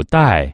不带